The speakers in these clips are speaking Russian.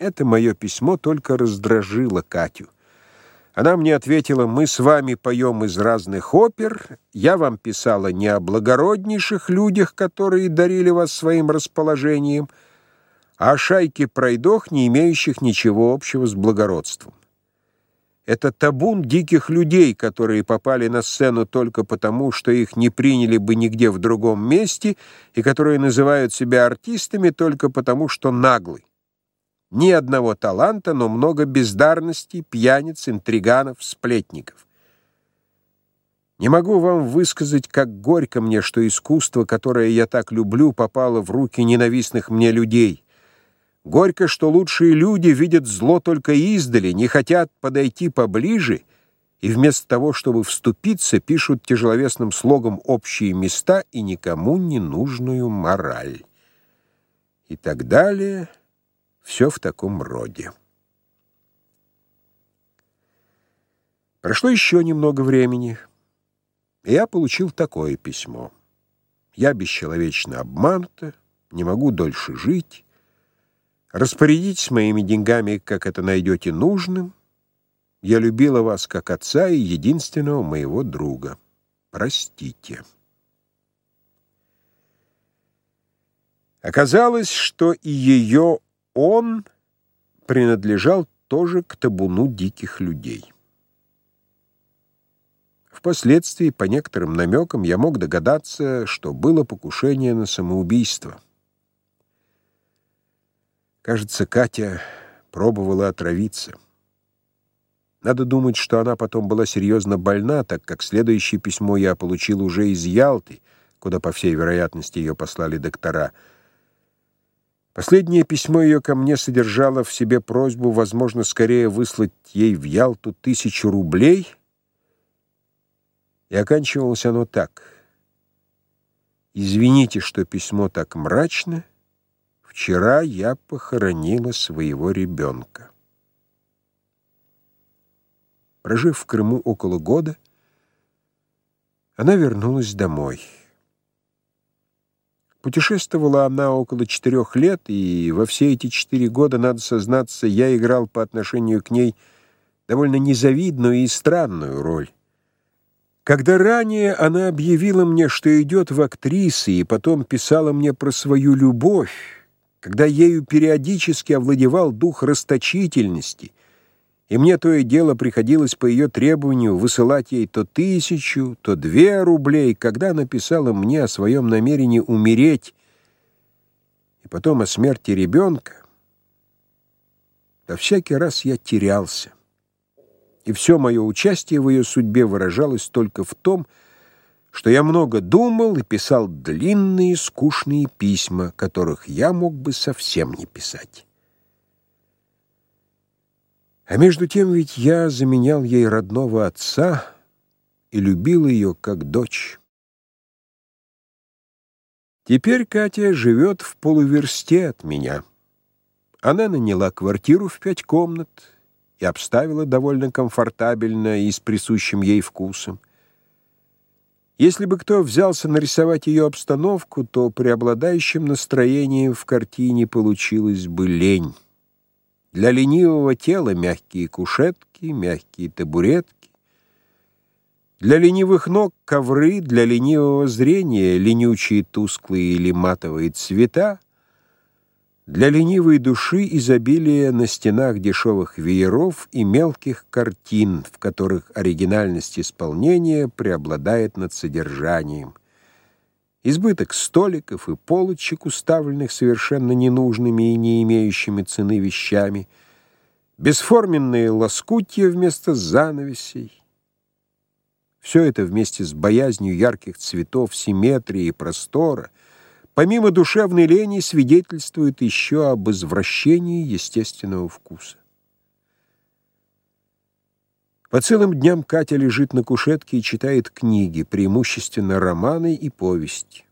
Это мое письмо только раздражило Катю. Она мне ответила, мы с вами поем из разных опер, я вам писала не о благороднейших людях, которые дарили вас своим расположением, а о шайке пройдох, не имеющих ничего общего с благородством. Это табун диких людей, которые попали на сцену только потому, что их не приняли бы нигде в другом месте, и которые называют себя артистами только потому, что наглы. Ни одного таланта, но много бездарности, пьяниц, интриганов, сплетников. Не могу вам высказать, как горько мне, что искусство, которое я так люблю, попало в руки ненавистных мне людей. Горько, что лучшие люди видят зло только издали, не хотят подойти поближе и вместо того, чтобы вступиться, пишут тяжеловесным слогом общие места и никому не нужную мораль. И так далее... Все в таком роде. Прошло еще немного времени, и я получил такое письмо. Я бесчеловечно обманута, не могу дольше жить. Распорядитесь моими деньгами, как это найдете нужным. Я любила вас как отца и единственного моего друга. Простите. Оказалось, что и ее он принадлежал тоже к табуну диких людей. Впоследствии, по некоторым намекам, я мог догадаться, что было покушение на самоубийство. Кажется, Катя пробовала отравиться. Надо думать, что она потом была серьезно больна, так как следующее письмо я получил уже из Ялты, куда, по всей вероятности, ее послали доктора — Последнее письмо ее ко мне содержало в себе просьбу, возможно, скорее выслать ей в Ялту тысячу рублей, и оканчивалось оно так. «Извините, что письмо так мрачно. Вчера я похоронила своего ребенка». Прожив в Крыму около года, она вернулась домой. Путешествовала она около четырех лет, и во все эти четыре года, надо сознаться, я играл по отношению к ней довольно незавидную и странную роль. Когда ранее она объявила мне, что идет в актрисы, и потом писала мне про свою любовь, когда ею периодически овладевал дух расточительности — и мне то и дело приходилось по ее требованию высылать ей то тысячу, то две рублей, когда написала мне о своем намерении умереть, и потом о смерти ребенка, то всякий раз я терялся. И все мое участие в ее судьбе выражалось только в том, что я много думал и писал длинные скучные письма, которых я мог бы совсем не писать. А между тем ведь я заменял ей родного отца и любил ее как дочь. Теперь Катя живет в полуверсте от меня. Она наняла квартиру в пять комнат и обставила довольно комфортабельно и с присущим ей вкусом. Если бы кто взялся нарисовать ее обстановку, то преобладающим настроением в картине получилась бы лень. Для ленивого тела мягкие кушетки, мягкие табуретки. Для ленивых ног ковры, для ленивого зрения ленючие тусклые или матовые цвета. Для ленивой души изобилие на стенах дешевых вееров и мелких картин, в которых оригинальность исполнения преобладает над содержанием избыток столиков и полочек, уставленных совершенно ненужными и не имеющими цены вещами, бесформенные лоскутья вместо занавесей. Все это вместе с боязнью ярких цветов, симметрии и простора, помимо душевной лени, свидетельствует еще об извращении естественного вкуса. По целым дням Катя лежит на кушетке и читает книги, преимущественно романы и повести.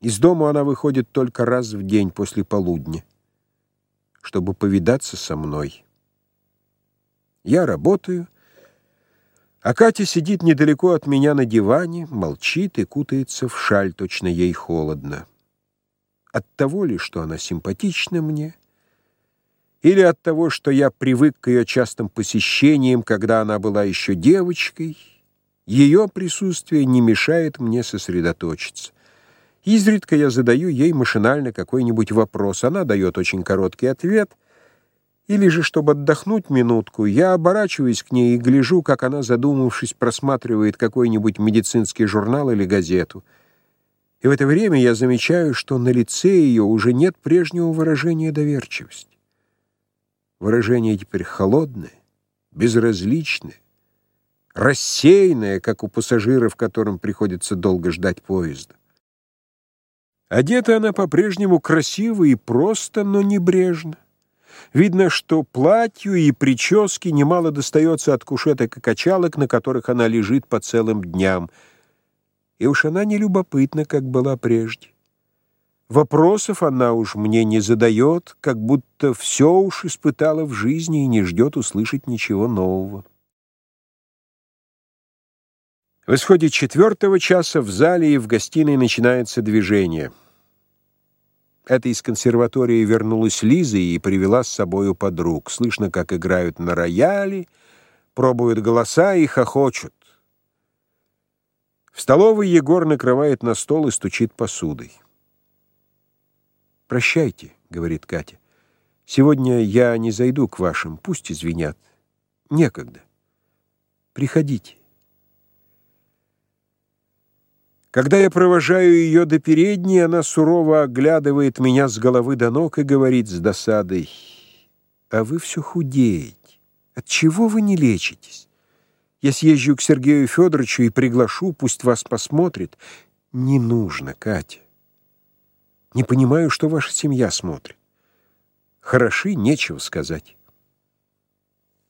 Из дома она выходит только раз в день после полудня, чтобы повидаться со мной. Я работаю, а Катя сидит недалеко от меня на диване, молчит и кутается в шаль, точно ей холодно. От того ли, что она симпатична мне — или от того, что я привык к ее частым посещениям, когда она была еще девочкой, ее присутствие не мешает мне сосредоточиться. Изредка я задаю ей машинально какой-нибудь вопрос. Она дает очень короткий ответ. Или же, чтобы отдохнуть минутку, я оборачиваюсь к ней и гляжу, как она, задумавшись, просматривает какой-нибудь медицинский журнал или газету. И в это время я замечаю, что на лице ее уже нет прежнего выражения доверчивости. Выражение теперь холодное, безразличное, рассеянное, как у пассажиров, которым приходится долго ждать поезда. Одета она по-прежнему красиво и просто, но небрежно. Видно, что платью и прическе немало достается от кушеток и качалок, на которых она лежит по целым дням. И уж она не любопытна, как была прежде. Вопросов она уж мне не задает, как будто все уж испытала в жизни и не ждет услышать ничего нового. В исходе четвертого часа в зале и в гостиной начинается движение. Это из консерватории вернулась Лиза и привела с собою подруг. Слышно, как играют на рояле, пробуют голоса и хохочут. В столовой Егор накрывает на стол и стучит посудой. «Прощайте», — говорит Катя. «Сегодня я не зайду к вашим, пусть извинят. Некогда. Приходите». Когда я провожаю ее до передней, она сурово оглядывает меня с головы до ног и говорит с досадой, «А вы все худеете. Отчего вы не лечитесь? Я съезжу к Сергею Федоровичу и приглашу, пусть вас посмотрит. Не нужно, Катя. Не понимаю, что ваша семья смотрит. Хороши, нечего сказать».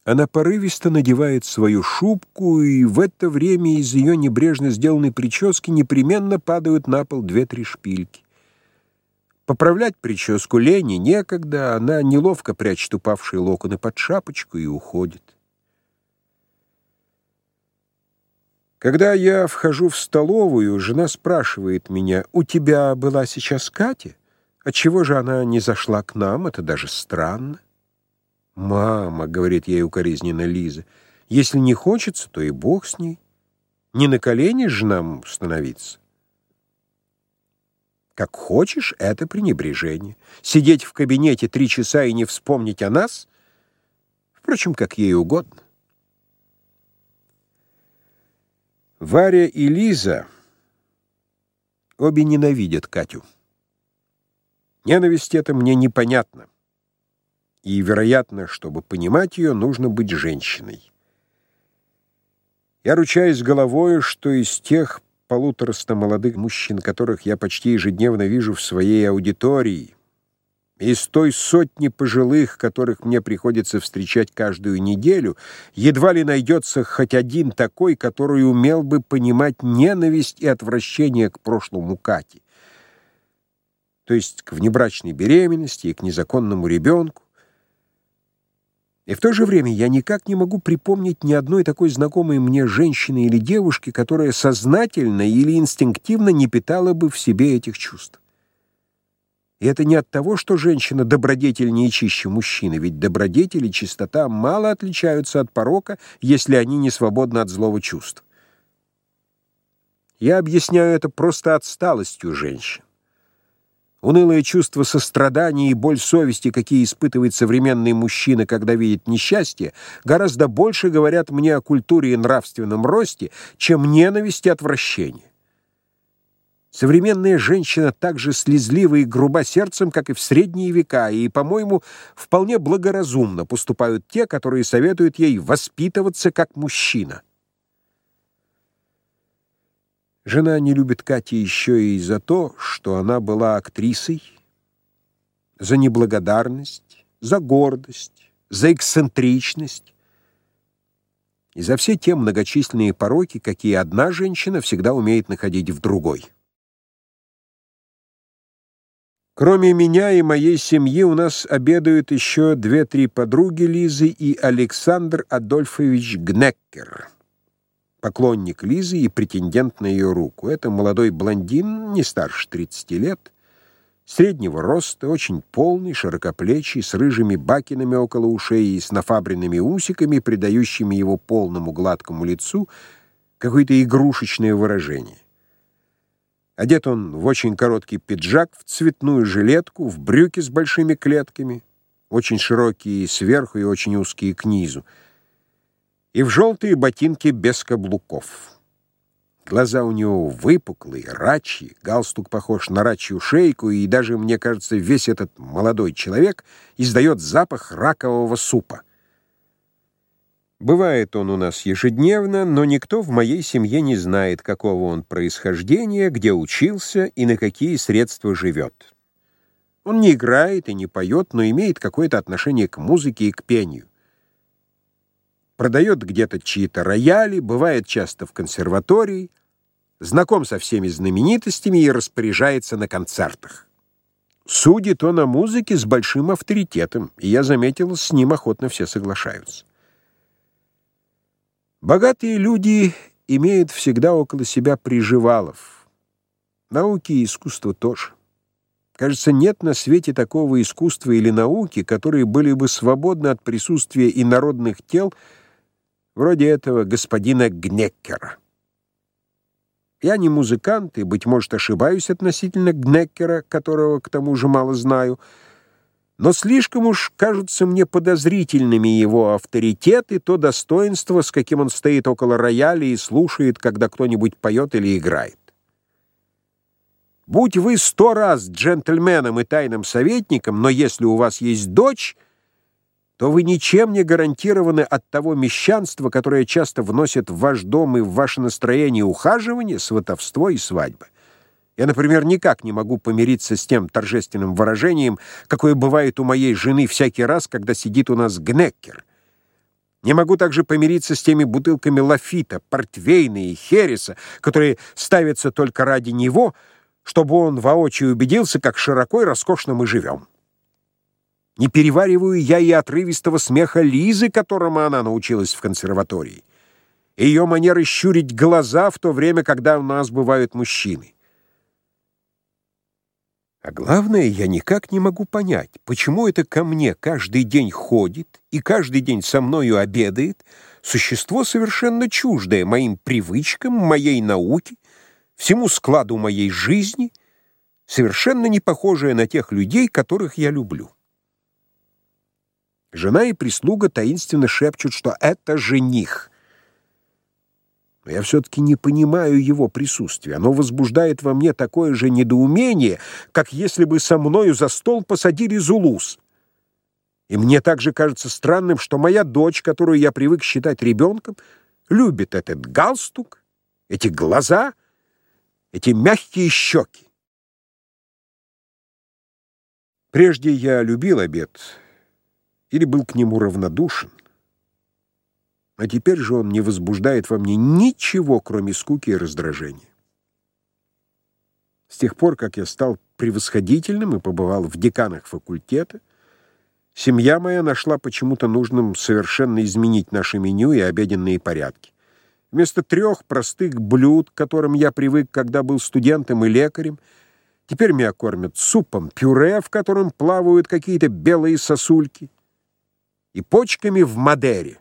Она порывисто надевает свою шубку, и в это время из ее небрежно сделанной прически непременно падают на пол две-три шпильки. Поправлять прическу Лене некогда, она неловко прячет упавшие локоны под шапочку и уходит. Когда я вхожу в столовую, жена спрашивает меня, «У тебя была сейчас Катя? Отчего же она не зашла к нам? Это даже странно». «Мама», — говорит ей укоризненно Лиза, — «если не хочется, то и бог с ней. Не на колени же нам становиться». Как хочешь, это пренебрежение. Сидеть в кабинете три часа и не вспомнить о нас, впрочем, как ей угодно. Варя и Лиза обе ненавидят Катю. Ненависть эта мне непонятна и, вероятно, чтобы понимать ее, нужно быть женщиной. Я ручаюсь головой, что из тех полутораста молодых мужчин, которых я почти ежедневно вижу в своей аудитории, из той сотни пожилых, которых мне приходится встречать каждую неделю, едва ли найдется хоть один такой, который умел бы понимать ненависть и отвращение к прошлому Кати, то есть к внебрачной беременности и к незаконному ребенку, и в то же время я никак не могу припомнить ни одной такой знакомой мне женщины или девушки, которая сознательно или инстинктивно не питала бы в себе этих чувств. И это не от того, что женщина добродетельнее и чище мужчины, ведь добродетель и чистота мало отличаются от порока, если они не свободны от злого чувства. Я объясняю это просто отсталостью женщин. Унылое чувство сострадания и боль совести, какие испытывает современный мужчина, когда видит несчастье, гораздо больше говорят мне о культуре и нравственном росте, чем ненависть и отвращение. Современная женщина так же слезлива и груба сердцем, как и в средние века, и, по-моему, вполне благоразумно поступают те, которые советуют ей воспитываться как мужчина. Жена не любит Кати еще и за то, что она была актрисой, за неблагодарность, за гордость, за эксцентричность и за все те многочисленные пороки, какие одна женщина всегда умеет находить в другой. Кроме меня и моей семьи у нас обедают еще две-три подруги Лизы и Александр Адольфович Гнеккер поклонник Лизы и претендент на ее руку. Это молодой блондин, не старше 30 лет, Среднего роста, очень полный, широкоплечий, с рыжими бакинами около ушей и с нафабренными усиками, придающими его полному гладкому лицу какое-то игрушечное выражение. Одет он в очень короткий пиджак, в цветную жилетку, в брюки с большими клетками, очень широкие сверху и очень узкие к низу, и в желтые ботинки без каблуков. Глаза у него выпуклые, рачьи, галстук похож на рачью шейку, и даже, мне кажется, весь этот молодой человек издает запах ракового супа. Бывает он у нас ежедневно, но никто в моей семье не знает, какого он происхождения, где учился и на какие средства живет. Он не играет и не поет, но имеет какое-то отношение к музыке и к пению продает где-то чьи-то рояли, бывает часто в консерватории, знаком со всеми знаменитостями и распоряжается на концертах. Судит он о музыке с большим авторитетом, и я заметил, с ним охотно все соглашаются. Богатые люди имеют всегда около себя приживалов. Науки и искусство тоже. Кажется, нет на свете такого искусства или науки, которые были бы свободны от присутствия инородных тел, вроде этого господина Гнеккера. Я не музыкант и, быть может, ошибаюсь относительно Гнеккера, которого, к тому же, мало знаю, но слишком уж кажутся мне подозрительными его авторитет и то достоинство, с каким он стоит около рояля и слушает, когда кто-нибудь поет или играет. Будь вы сто раз джентльменом и тайным советником, но если у вас есть дочь, то вы ничем не гарантированы от того мещанства, которое часто вносит в ваш дом и в ваше настроение ухаживание, сватовство и свадьбы. Я, например, никак не могу помириться с тем торжественным выражением, какое бывает у моей жены всякий раз, когда сидит у нас гнеккер. Не могу также помириться с теми бутылками лафита, портвейна и хереса, которые ставятся только ради него, чтобы он воочию убедился, как широко и роскошно мы живем. Не перевариваю я и отрывистого смеха Лизы, которому она научилась в консерватории. Ее манеры щурить глаза в то время, когда у нас бывают мужчины. А главное, я никак не могу понять, почему это ко мне каждый день ходит и каждый день со мною обедает существо совершенно чуждое моим привычкам, моей науке, всему складу моей жизни, совершенно не похожее на тех людей, которых я люблю. Жена и прислуга таинственно шепчут, что это жених. Но я все-таки не понимаю его присутствия. Оно возбуждает во мне такое же недоумение, как если бы со мною за стол посадили Зулус. И мне также кажется странным, что моя дочь, которую я привык считать ребенком, любит этот галстук, эти глаза, эти мягкие щеки. Прежде я любил обед или был к нему равнодушен. А теперь же он не возбуждает во мне ничего, кроме скуки и раздражения. С тех пор, как я стал превосходительным и побывал в деканах факультета, семья моя нашла почему-то нужным совершенно изменить наше меню и обеденные порядки. Вместо трех простых блюд, к которым я привык, когда был студентом и лекарем, теперь меня кормят супом пюре, в котором плавают какие-то белые сосульки, и почками в Мадере.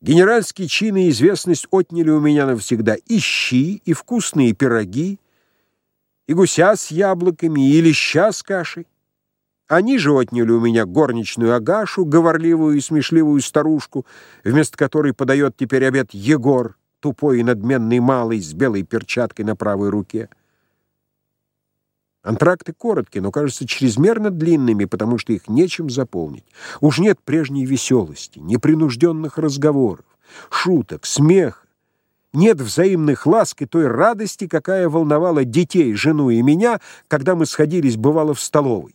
Генеральские чины и известность отняли у меня навсегда и щи, и вкусные пироги, и гуся с яблоками, и леща с кашей. Они же отняли у меня горничную Агашу, говорливую и смешливую старушку, вместо которой подает теперь обед Егор, тупой и надменный малый с белой перчаткой на правой руке. Антракты короткие, но кажутся чрезмерно длинными, потому что их нечем заполнить. Уж нет прежней веселости, непринужденных разговоров, шуток, смеха. Нет взаимных ласк и той радости, какая волновала детей, жену и меня, когда мы сходились, бывало, в столовой.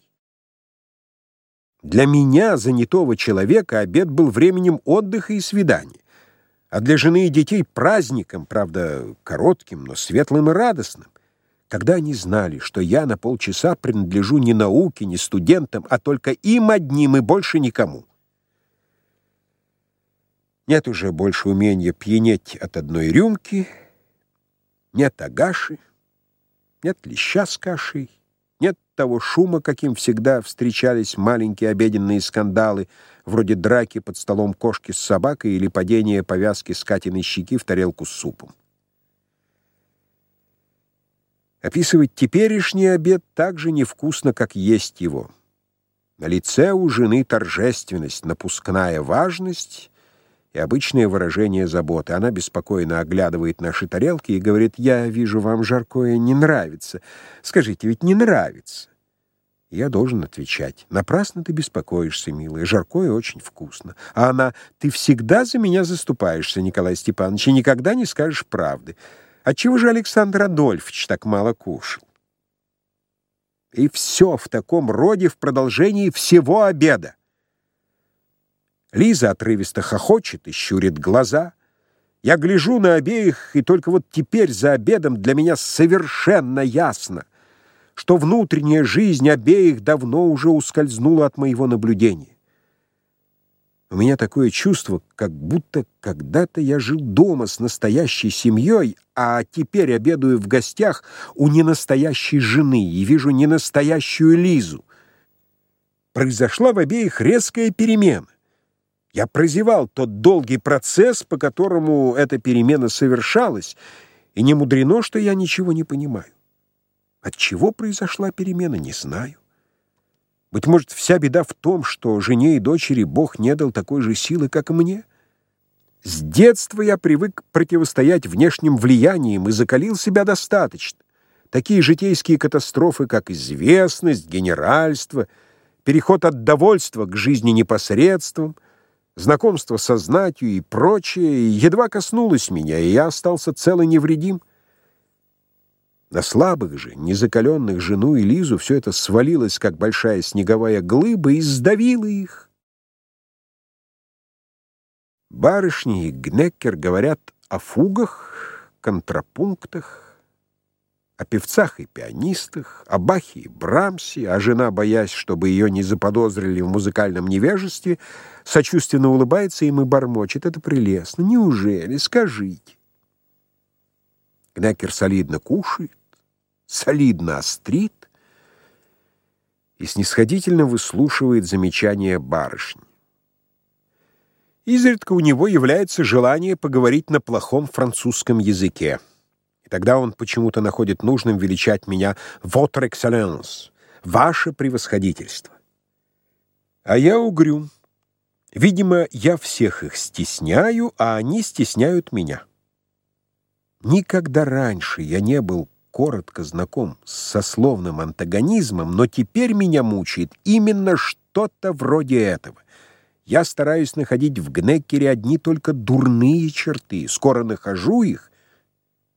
Для меня, занятого человека, обед был временем отдыха и свидания, а для жены и детей — праздником, правда, коротким, но светлым и радостным когда они знали, что я на полчаса принадлежу не науке, не студентам, а только им одним и больше никому. Нет уже больше умения пьянеть от одной рюмки, нет агаши, Нет леща с кашей, нет того шума, каким всегда встречались маленькие обеденные скандалы, вроде драки под столом кошки с собакой или падения повязки с Катиной щеки в тарелку с супом. Описывать теперешний обед так же невкусно, как есть его. На лице у жены торжественность, напускная важность и обычное выражение заботы. Она беспокойно оглядывает наши тарелки и говорит, «Я вижу, вам жаркое не нравится. Скажите, ведь не нравится?» Я должен отвечать, «Напрасно ты беспокоишься, милая, жаркое очень вкусно». А она, «Ты всегда за меня заступаешься, Николай Степанович, и никогда не скажешь правды. Отчего же Александр Адольфович так мало кушал?» И все в таком роде в продолжении всего обеда. Лиза отрывисто хохочет и щурит глаза. Я гляжу на обеих, и только вот теперь за обедом для меня совершенно ясно, что внутренняя жизнь обеих давно уже ускользнула от моего наблюдения. У меня такое чувство, как будто когда-то я жил дома с настоящей семьей, а теперь обедаю в гостях у ненастоящей жены и вижу ненастоящую Лизу. Произошла в обеих резкая перемена. Я прозевал тот долгий процесс, по которому эта перемена совершалась, и не мудрено, что я ничего не понимаю. От чего произошла перемена, не знаю. Быть может, вся беда в том, что жене и дочери Бог не дал такой же силы, как и мне. С детства я привык противостоять внешним влияниям и закалил себя достаточно. Такие житейские катастрофы, как известность, генеральство, переход от довольства к жизни непосредством — знакомство со знатью и прочее едва коснулось меня, и я остался цел и невредим. На слабых же, незакаленных жену и Лизу все это свалилось, как большая снеговая глыба, и сдавило их. Барышни и Гнеккер говорят о фугах, контрапунктах, о певцах и пианистах, о Бахе и Брамсе, а жена, боясь, чтобы ее не заподозрили в музыкальном невежестве, сочувственно улыбается им и бормочет. Это прелестно. Неужели? Скажите. Гнекер солидно кушает, солидно острит и снисходительно выслушивает замечания барышни. Изредка у него является желание поговорить на плохом французском языке. Тогда он почему-то находит нужным величать меня «Votre Excellence», «Ваше превосходительство». А я угрюм. Видимо, я всех их стесняю, а они стесняют меня. Никогда раньше я не был коротко знаком с сословным антагонизмом, но теперь меня мучает именно что-то вроде этого. Я стараюсь находить в Гнеккере одни только дурные черты, скоро нахожу их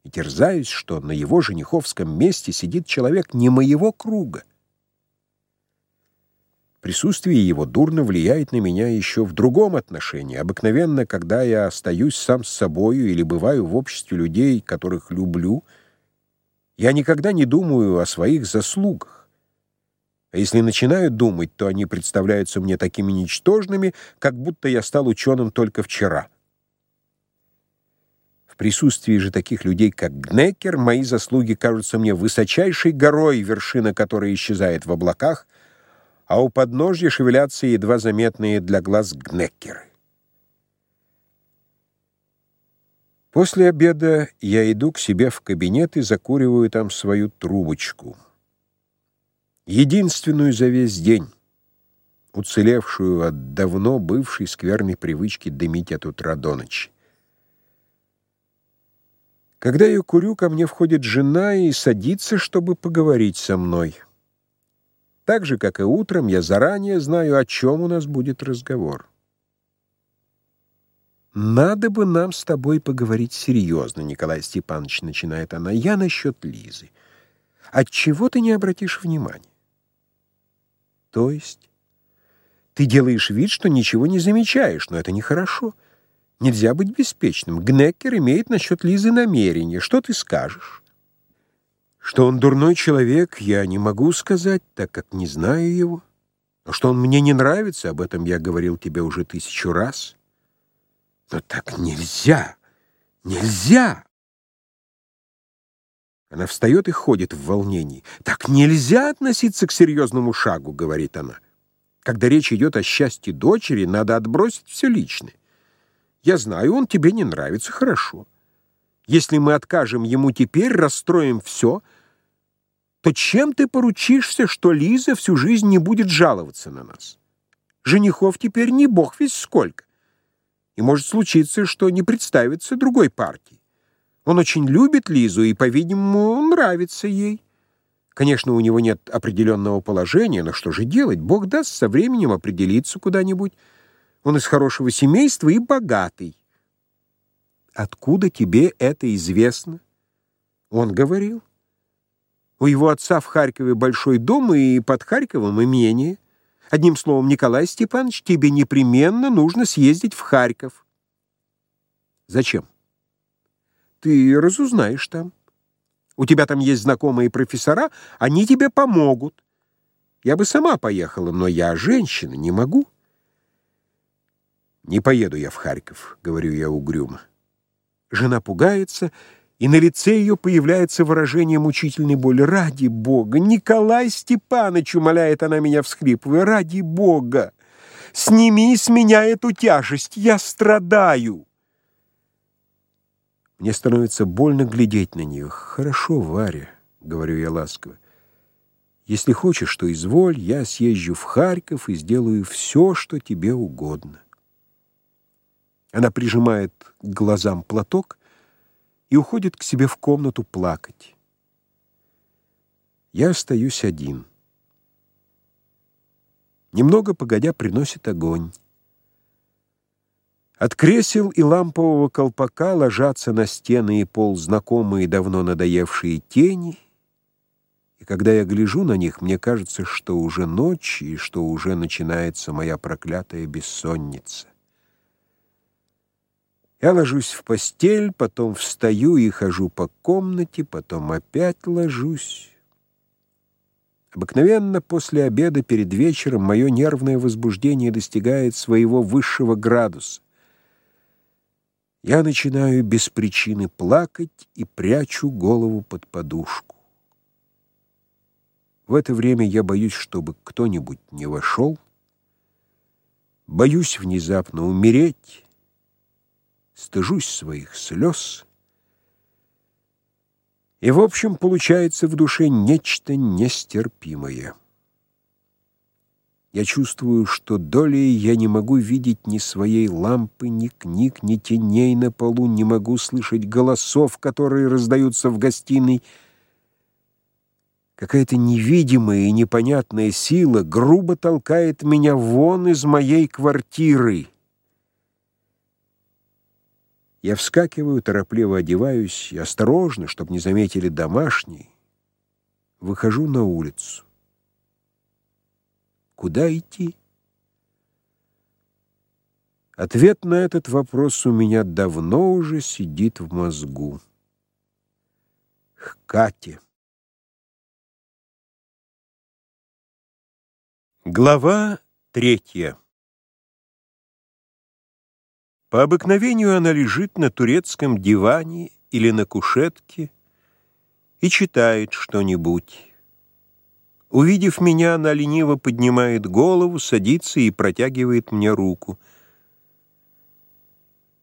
и терзаюсь, что на его жениховском месте сидит человек не моего круга. Присутствие его дурно влияет на меня еще в другом отношении. Обыкновенно, когда я остаюсь сам с собою или бываю в обществе людей, которых люблю, я никогда не думаю о своих заслугах. А если начинаю думать, то они представляются мне такими ничтожными, как будто я стал ученым только вчера. В присутствии же таких людей, как Гнекер, мои заслуги кажутся мне высочайшей горой, вершина которой исчезает в облаках, а у подножья шевелятся едва заметные для глаз Гнекеры. После обеда я иду к себе в кабинет и закуриваю там свою трубочку. Единственную за весь день, уцелевшую от давно бывшей скверной привычки дымить от утра до ночи. Когда я курю, ко мне входит жена и садится, чтобы поговорить со мной. Так же, как и утром, я заранее знаю, о чем у нас будет разговор. «Надо бы нам с тобой поговорить серьезно, Николай Степанович», — начинает она. «Я насчет Лизы. Отчего ты не обратишь внимания?» «То есть?» «Ты делаешь вид, что ничего не замечаешь, но это нехорошо». Нельзя быть беспечным. Гнеккер имеет насчет Лизы намерение. Что ты скажешь? Что он дурной человек, я не могу сказать, так как не знаю его. Но что он мне не нравится, об этом я говорил тебе уже тысячу раз. Но так нельзя, нельзя. Она встает и ходит в волнении. «Так нельзя относиться к серьезному шагу», — говорит она. «Когда речь идет о счастье дочери, надо отбросить все личное. Я знаю, он тебе не нравится, хорошо. Если мы откажем ему теперь, расстроим все, то чем ты поручишься, что Лиза всю жизнь не будет жаловаться на нас? Женихов теперь не бог весь сколько. И может случиться, что не представится другой партии. Он очень любит Лизу и, по-видимому, нравится ей. Конечно, у него нет определенного положения, но что же делать? Бог даст со временем определиться куда-нибудь. Он из хорошего семейства и богатый. Откуда тебе это известно? Он говорил. У его отца в Харькове большой дом и под Харьковом имение. Одним словом, Николай Степанович, тебе непременно нужно съездить в Харьков. Зачем? Ты разузнаешь там. У тебя там есть знакомые профессора, они тебе помогут. Я бы сама поехала, но я женщина, не могу. Не поеду я в Харьков, говорю я угрюмо. Жена пугается, и на лице ее появляется выражение мучительной боли. «Ради Бога! Николай Степанович!» — умоляет она меня, всхлипывая. «Ради Бога! Сними с меня эту тяжесть! Я страдаю!» Мне становится больно глядеть на нее. «Хорошо, Варя», — говорю я ласково. «Если хочешь, то изволь, я съезжу в Харьков и сделаю все, что тебе угодно». Она прижимает к глазам платок и уходит к себе в комнату плакать. Я остаюсь один. Немного погодя приносит огонь. От кресел и лампового колпака ложатся на стены и пол знакомые давно надоевшие тени, и когда я гляжу на них, мне кажется, что уже ночь и что уже начинается моя проклятая бессонница. Я ложусь в постель, потом встаю и хожу по комнате, потом опять ложусь. Обыкновенно после обеда перед вечером мое нервное возбуждение достигает своего высшего градуса. Я начинаю без причины плакать и прячу голову под подушку. В это время я боюсь, чтобы кто-нибудь не вошел, боюсь внезапно умереть, стыжусь своих слез, и, в общем, получается в душе нечто нестерпимое. Я чувствую, что долей я не могу видеть ни своей лампы, ни книг, ни теней на полу, не могу слышать голосов, которые раздаются в гостиной. Какая-то невидимая и непонятная сила грубо толкает меня вон из моей квартиры. Я вскакиваю, торопливо одеваюсь осторожно, чтобы не заметили домашние, выхожу на улицу. Куда идти? Ответ на этот вопрос у меня давно уже сидит в мозгу. К Кате. Глава третья. По обыкновению она лежит на турецком диване или на кушетке и читает что-нибудь. Увидев меня, она лениво поднимает голову, садится и протягивает мне руку.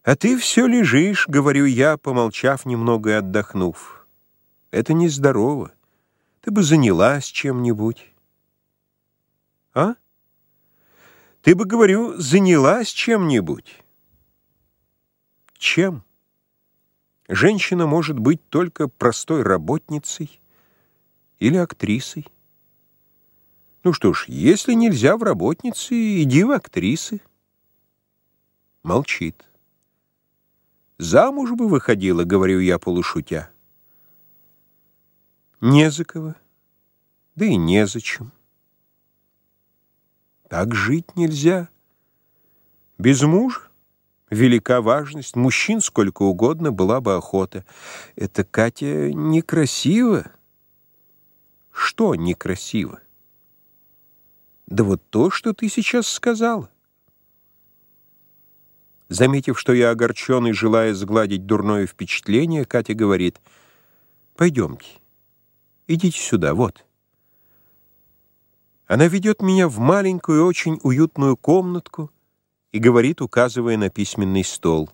«А ты все лежишь», — говорю я, помолчав немного и отдохнув. «Это нездорово. Ты бы занялась чем-нибудь». «А? Ты бы, говорю, занялась чем-нибудь». «Чем?» Женщина может быть только простой работницей или актрисой. Ну что ж, если нельзя в работницы, иди в актрисы. Молчит. Замуж бы выходила, говорю я полушутя. Не за кого, да и незачем. Так жить нельзя. Без мужа велика важность, мужчин сколько угодно была бы охота. Это, Катя, некрасиво. Что некрасиво? Да вот то, что ты сейчас сказала. Заметив, что я огорчен и желая сгладить дурное впечатление, Катя говорит, Пойдемте. Идите сюда, вот. Она ведет меня в маленькую, очень уютную комнатку и говорит, указывая на письменный стол.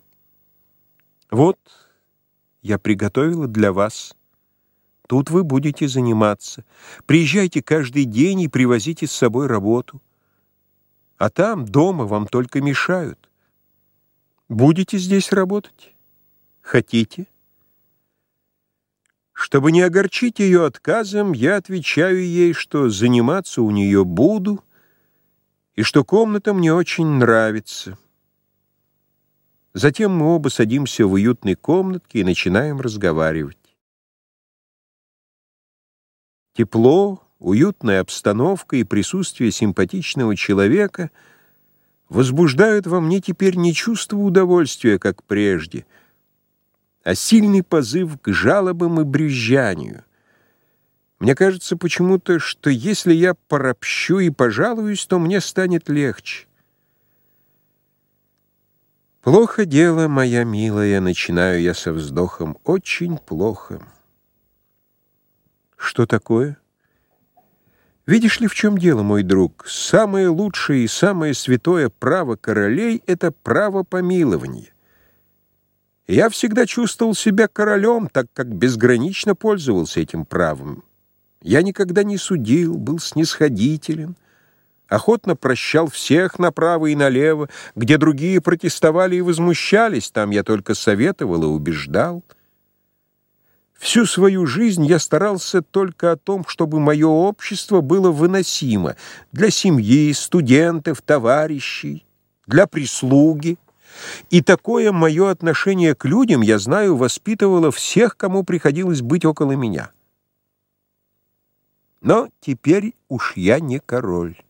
Вот, я приготовила для вас. Тут вы будете заниматься. Приезжайте каждый день и привозите с собой работу. А там, дома, вам только мешают. Будете здесь работать? Хотите? Чтобы не огорчить ее отказом, я отвечаю ей, что заниматься у нее буду и что комната мне очень нравится. Затем мы оба садимся в уютной комнатке и начинаем разговаривать. Тепло, уютная обстановка и присутствие симпатичного человека возбуждают во мне теперь не чувство удовольствия, как прежде — а сильный позыв к жалобам и брюзжанию. Мне кажется почему-то, что если я поропщу и пожалуюсь, то мне станет легче. Плохо дело, моя милая, начинаю я со вздохом, очень плохо. Что такое? Видишь ли, в чем дело, мой друг? Самое лучшее и самое святое право королей — это право помилования. Я всегда чувствовал себя королем, так как безгранично пользовался этим правом. Я никогда не судил, был снисходителен, охотно прощал всех направо и налево, где другие протестовали и возмущались, там я только советовал и убеждал. Всю свою жизнь я старался только о том, чтобы мое общество было выносимо для семьи, студентов, товарищей, для прислуги. И такое мое отношение к людям, я знаю, воспитывало всех, кому приходилось быть около меня. Но теперь уж я не король.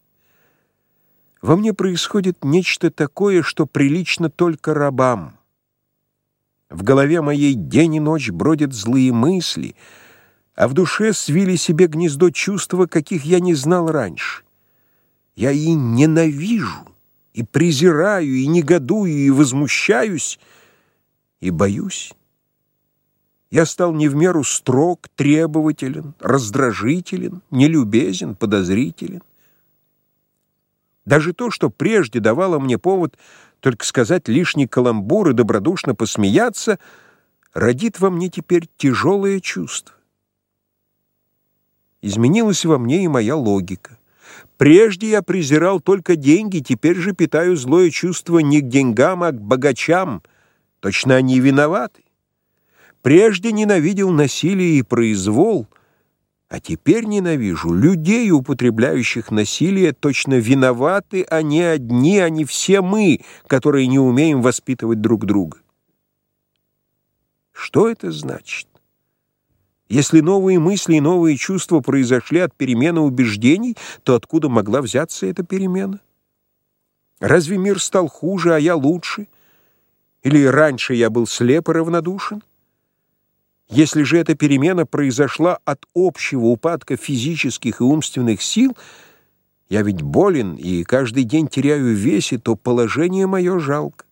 Во мне происходит нечто такое, что прилично только рабам. В голове моей день и ночь бродят злые мысли, а в душе свили себе гнездо чувства, каких я не знал раньше. Я и ненавижу и презираю, и негодую, и возмущаюсь, и боюсь. Я стал не в меру строг, требователен, раздражителен, нелюбезен, подозрителен. Даже то, что прежде давало мне повод только сказать лишний каламбур и добродушно посмеяться, родит во мне теперь тяжелое чувство. Изменилась во мне и моя логика. Прежде я презирал только деньги, теперь же питаю злое чувство не к деньгам, а к богачам. Точно они виноваты. Прежде ненавидел насилие и произвол, а теперь ненавижу людей, употребляющих насилие. Точно виноваты они одни, а не все мы, которые не умеем воспитывать друг друга. Что это значит? Если новые мысли и новые чувства произошли от перемены убеждений, то откуда могла взяться эта перемена? Разве мир стал хуже, а я лучше? Или раньше я был слеп и равнодушен? Если же эта перемена произошла от общего упадка физических и умственных сил, я ведь болен и каждый день теряю весе, то положение мое жалко.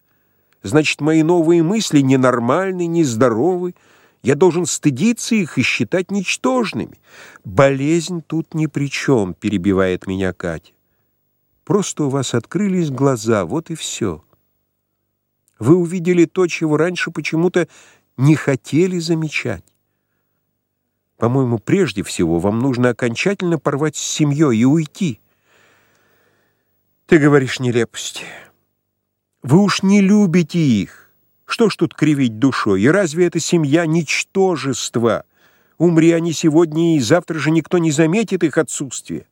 Значит, мои новые мысли ненормальны, нездоровы, я должен стыдиться их и считать ничтожными. Болезнь тут ни при чем, перебивает меня Катя. Просто у вас открылись глаза, вот и все. Вы увидели то, чего раньше почему-то не хотели замечать. По-моему, прежде всего вам нужно окончательно порвать с семьей и уйти. Ты говоришь нелепости. Вы уж не любите их. Что ж тут кривить душой? И разве эта семья ничтожество? Умри они сегодня, и завтра же никто не заметит их отсутствие.